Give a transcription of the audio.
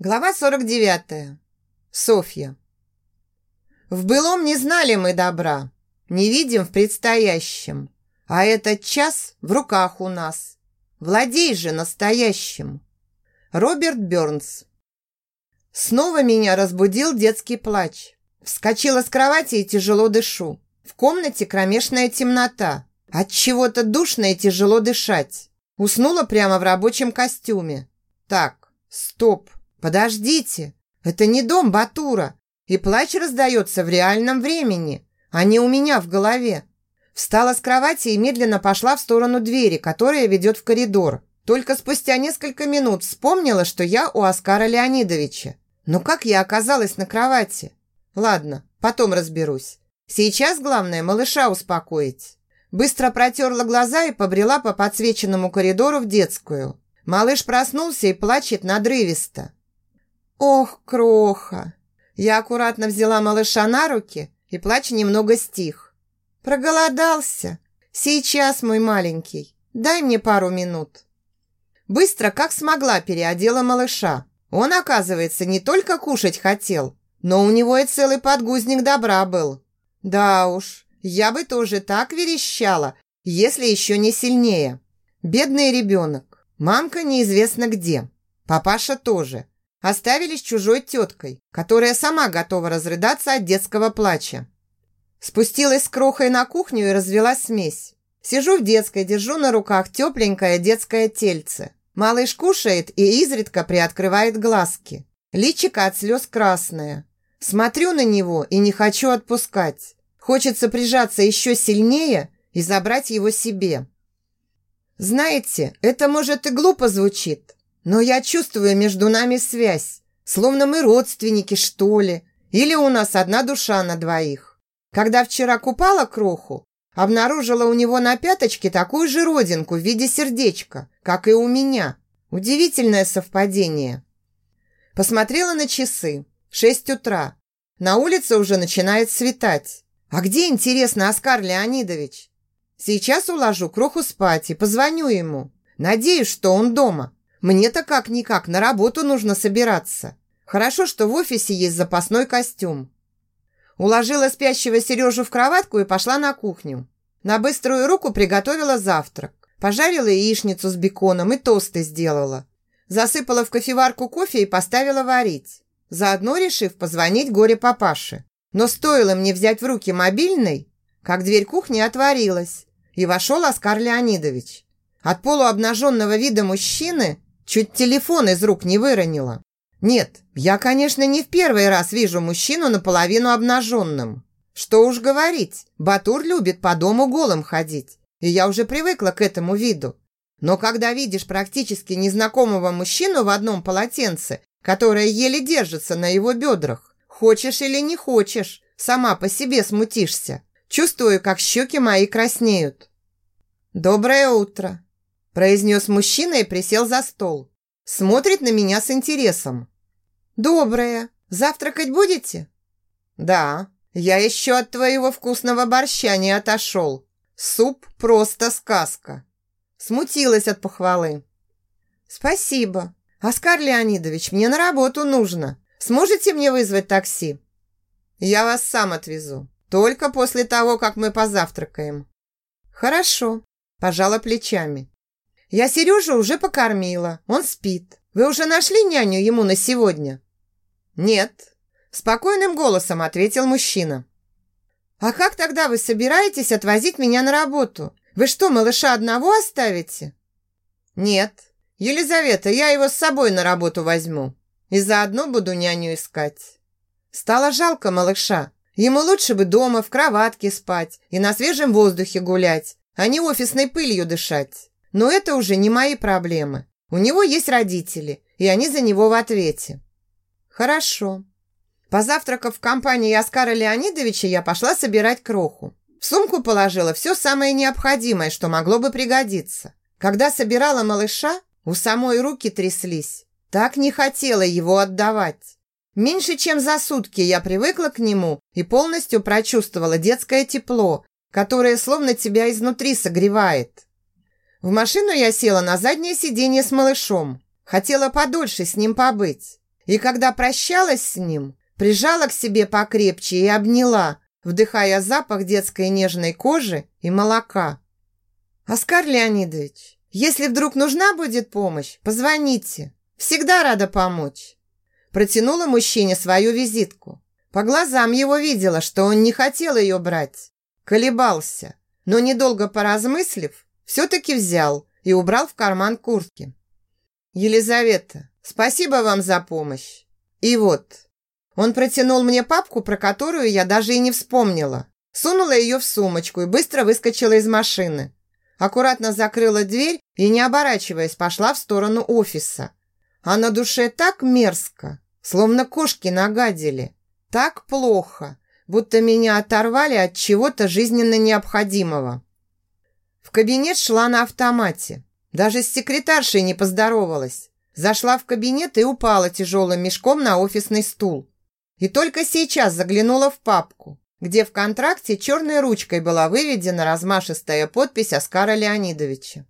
Глава 49. Софья. В былом не знали мы добра, не видим в предстоящем, а этот час в руках у нас. Владей же настоящим. Роберт Бёрнс. Снова меня разбудил детский плач. Вскочила с кровати и тяжело дышу. В комнате кромешная темнота. От чего-то душно и тяжело дышать. Уснула прямо в рабочем костюме. Так, стоп. «Подождите, это не дом Батура, и плач раздается в реальном времени, а не у меня в голове». Встала с кровати и медленно пошла в сторону двери, которая ведет в коридор. Только спустя несколько минут вспомнила, что я у Оскара Леонидовича. Но как я оказалась на кровати? Ладно, потом разберусь. Сейчас главное малыша успокоить. Быстро протерла глаза и побрела по подсвеченному коридору в детскую. Малыш проснулся и плачет надрывисто. «Ох, кроха!» Я аккуратно взяла малыша на руки, и плач немного стих. «Проголодался? Сейчас, мой маленький, дай мне пару минут». Быстро, как смогла, переодела малыша. Он, оказывается, не только кушать хотел, но у него и целый подгузник добра был. Да уж, я бы тоже так верещала, если еще не сильнее. Бедный ребенок. Мамка неизвестно где. Папаша тоже. Оставили с чужой теткой, которая сама готова разрыдаться от детского плача. Спустилась с крохой на кухню и развела смесь. Сижу в детской, держу на руках тепленькое детское тельце. Малыш кушает и изредка приоткрывает глазки. Личико от слез красное. Смотрю на него и не хочу отпускать. Хочется прижаться еще сильнее и забрать его себе. Знаете, это может и глупо звучит, но я чувствую между нами связь, словно мы родственники, что ли, или у нас одна душа на двоих. Когда вчера купала кроху, обнаружила у него на пяточке такую же родинку в виде сердечка, как и у меня. Удивительное совпадение. Посмотрела на часы. Шесть утра. На улице уже начинает светать. А где, интересно, Оскар Леонидович? Сейчас уложу кроху спать и позвоню ему. Надеюсь, что он дома. Мне-то как-никак на работу нужно собираться. Хорошо, что в офисе есть запасной костюм. Уложила спящего Сережу в кроватку и пошла на кухню. На быструю руку приготовила завтрак. Пожарила яичницу с беконом и тосты сделала. Засыпала в кофеварку кофе и поставила варить. Заодно решив позвонить горе-папаше. Но стоило мне взять в руки мобильный, как дверь кухни отворилась, и вошел Оскар Леонидович. От полуобнаженного вида мужчины Чуть телефон из рук не выронила. Нет, я, конечно, не в первый раз вижу мужчину наполовину обнаженным. Что уж говорить, Батур любит по дому голым ходить. И я уже привыкла к этому виду. Но когда видишь практически незнакомого мужчину в одном полотенце, которое еле держится на его бедрах, хочешь или не хочешь, сама по себе смутишься. Чувствую, как щеки мои краснеют. «Доброе утро!» Произнес мужчина и присел за стол. Смотрит на меня с интересом. «Доброе. Завтракать будете?» «Да. Я еще от твоего вкусного борща не отошел. Суп просто сказка». Смутилась от похвалы. «Спасибо. Оскар Леонидович, мне на работу нужно. Сможете мне вызвать такси?» «Я вас сам отвезу. Только после того, как мы позавтракаем». «Хорошо», – пожала плечами. Я Сережу уже покормила, он спит. Вы уже нашли няню ему на сегодня?» «Нет», – спокойным голосом ответил мужчина. «А как тогда вы собираетесь отвозить меня на работу? Вы что, малыша одного оставите?» «Нет. Елизавета, я его с собой на работу возьму. И заодно буду няню искать». Стало жалко малыша. Ему лучше бы дома, в кроватке спать и на свежем воздухе гулять, а не офисной пылью дышать. Но это уже не мои проблемы. У него есть родители, и они за него в ответе. Хорошо. Позавтракав в компании Оскара Леонидовича, я пошла собирать кроху. В сумку положила все самое необходимое, что могло бы пригодиться. Когда собирала малыша, у самой руки тряслись. Так не хотела его отдавать. Меньше чем за сутки я привыкла к нему и полностью прочувствовала детское тепло, которое словно тебя изнутри согревает. В машину я села на заднее сиденье с малышом. Хотела подольше с ним побыть. И когда прощалась с ним, прижала к себе покрепче и обняла, вдыхая запах детской нежной кожи и молока. «Оскар Леонидович, если вдруг нужна будет помощь, позвоните. Всегда рада помочь». Протянула мужчине свою визитку. По глазам его видела, что он не хотел ее брать. Колебался, но недолго поразмыслив, все-таки взял и убрал в карман куртки. «Елизавета, спасибо вам за помощь. И вот, он протянул мне папку, про которую я даже и не вспомнила. Сунула ее в сумочку и быстро выскочила из машины. Аккуратно закрыла дверь и, не оборачиваясь, пошла в сторону офиса. А на душе так мерзко, словно кошки нагадили. Так плохо, будто меня оторвали от чего-то жизненно необходимого. В кабинет шла на автомате. Даже с секретаршей не поздоровалась. Зашла в кабинет и упала тяжелым мешком на офисный стул. И только сейчас заглянула в папку, где в контракте черной ручкой была выведена размашистая подпись Оскара Леонидовича.